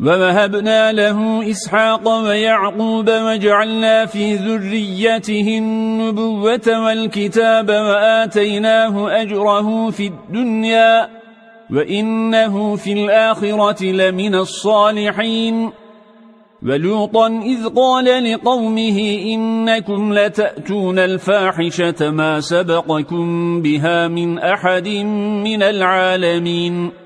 ووهبنا له إسحاق ويعقوب وجعلنا في ذريته النبوة والكتاب وآتيناه أجره في الدنيا وإنه في الآخرة لمن الصالحين ولوطا إذ قال لقومه إنكم لتأتون الفاحشة ما سبقكم بها من أحد من العالمين